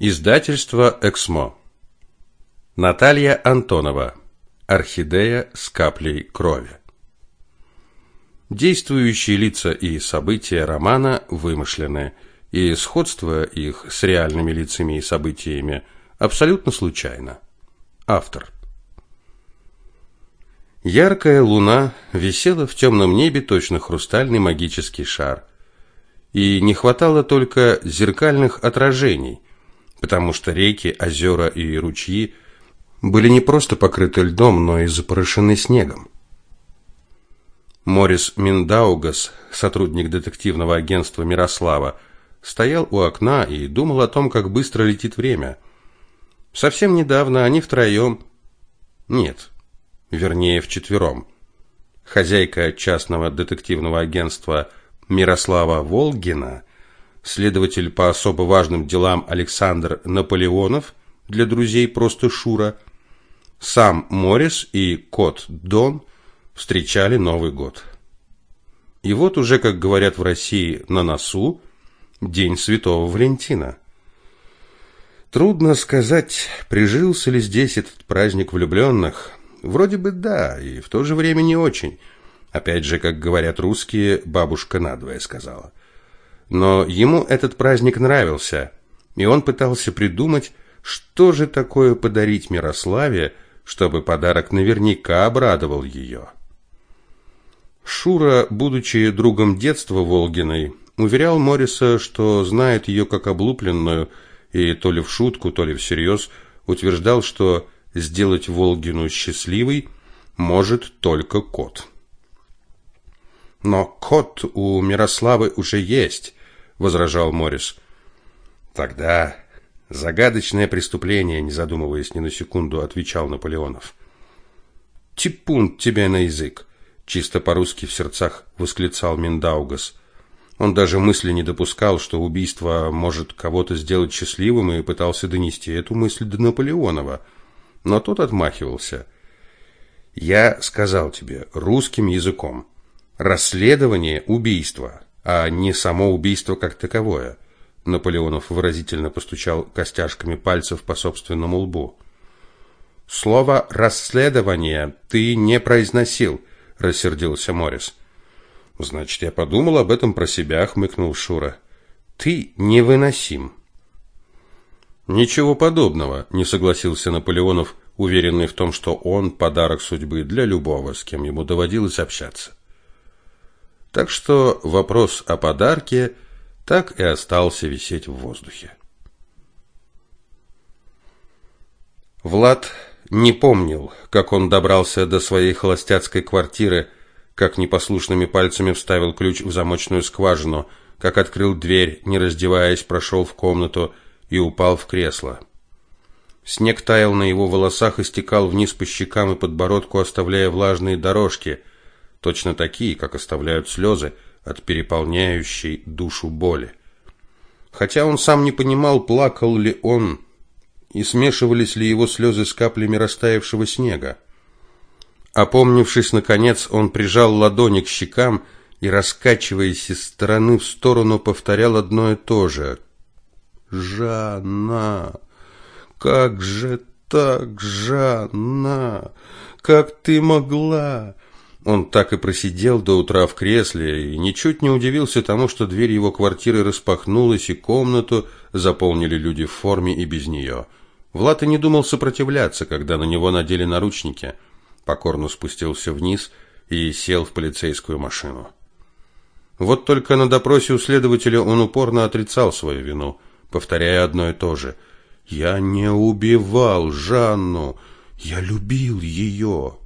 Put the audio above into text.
Издательство Эксмо. Наталья Антонова. Орхидея с каплей крови. Действующие лица и события романа вымышлены, и сходство их с реальными лицами и событиями абсолютно случайно. Автор. Яркая луна висела в темном небе точно хрустальный магический шар. И не хватало только зеркальных отражений, потому что реки, озера и ручьи были не просто покрыты льдом, но и запорошены снегом. Морис Миндаугас, сотрудник детективного агентства Мирослава, стоял у окна и думал о том, как быстро летит время. Совсем недавно они втроем... Нет, вернее, вчетвером. Хозяйка частного детективного агентства Мирослава Волгина – следователь по особо важным делам Александр Наполеонов, для друзей просто Шура, сам Морис и кот Дон встречали Новый год. И вот уже, как говорят в России, на носу День Святого Валентина. Трудно сказать, прижился ли здесь этот праздник влюбленных. Вроде бы да, и в то же время не очень. Опять же, как говорят русские, бабушка надвое сказала – но ему этот праздник нравился, и он пытался придумать, что же такое подарить Мирославе, чтобы подарок наверняка обрадовал ее. Шура, будучи другом детства Волгиной, уверял Мориса, что знает ее как облупленную, и то ли в шутку, то ли всерьез утверждал, что сделать Волгину счастливой может только кот. Но кот у Мирославы уже есть, возражал Морис. Тогда загадочное преступление, не задумываясь ни на секунду, отвечал Наполеонов. Типун тебе на язык, чисто по-русски в сердцах восклицал Миндаугас. Он даже мысли не допускал, что убийство может кого-то сделать счастливым, и пытался донести эту мысль до Наполеонова. Но тот отмахивался. Я сказал тебе русским языком. Расследование убийства, а не само убийство как таковое. Наполеонов выразительно постучал костяшками пальцев по собственному лбу. Слово расследование ты не произносил, рассердился Морис. Значит, я подумал об этом про себя, хмыкнул Шура. Ты невыносим. Ничего подобного, не согласился Наполеонов, уверенный в том, что он подарок судьбы для любого, с кем ему доводилось общаться. Так что вопрос о подарке так и остался висеть в воздухе. Влад не помнил, как он добрался до своей холостяцкой квартиры, как непослушными пальцами вставил ключ в замочную скважину, как открыл дверь, не раздеваясь, прошел в комнату и упал в кресло. Снег таял на его волосах и стекал вниз по щекам и подбородку, оставляя влажные дорожки – точно такие, как оставляют слезы от переполняющей душу боли. Хотя он сам не понимал, плакал ли он и смешивались ли его слезы с каплями растаявшего снега. Опомнившись наконец, он прижал ладони к щекам и, раскачиваясь из стороны в сторону, повторял одно и то же. «Жанна! Как же так, Жанна? Как ты могла? Он так и просидел до утра в кресле и ничуть не удивился тому, что дверь его квартиры распахнулась и комнату заполнили люди в форме и без нее. Влад и не думал сопротивляться, когда на него надели наручники. Покорно спустился вниз и сел в полицейскую машину. Вот только на допросе у следователя он упорно отрицал свою вину, повторяя одно и то же: "Я не убивал Жанну, я любил ее".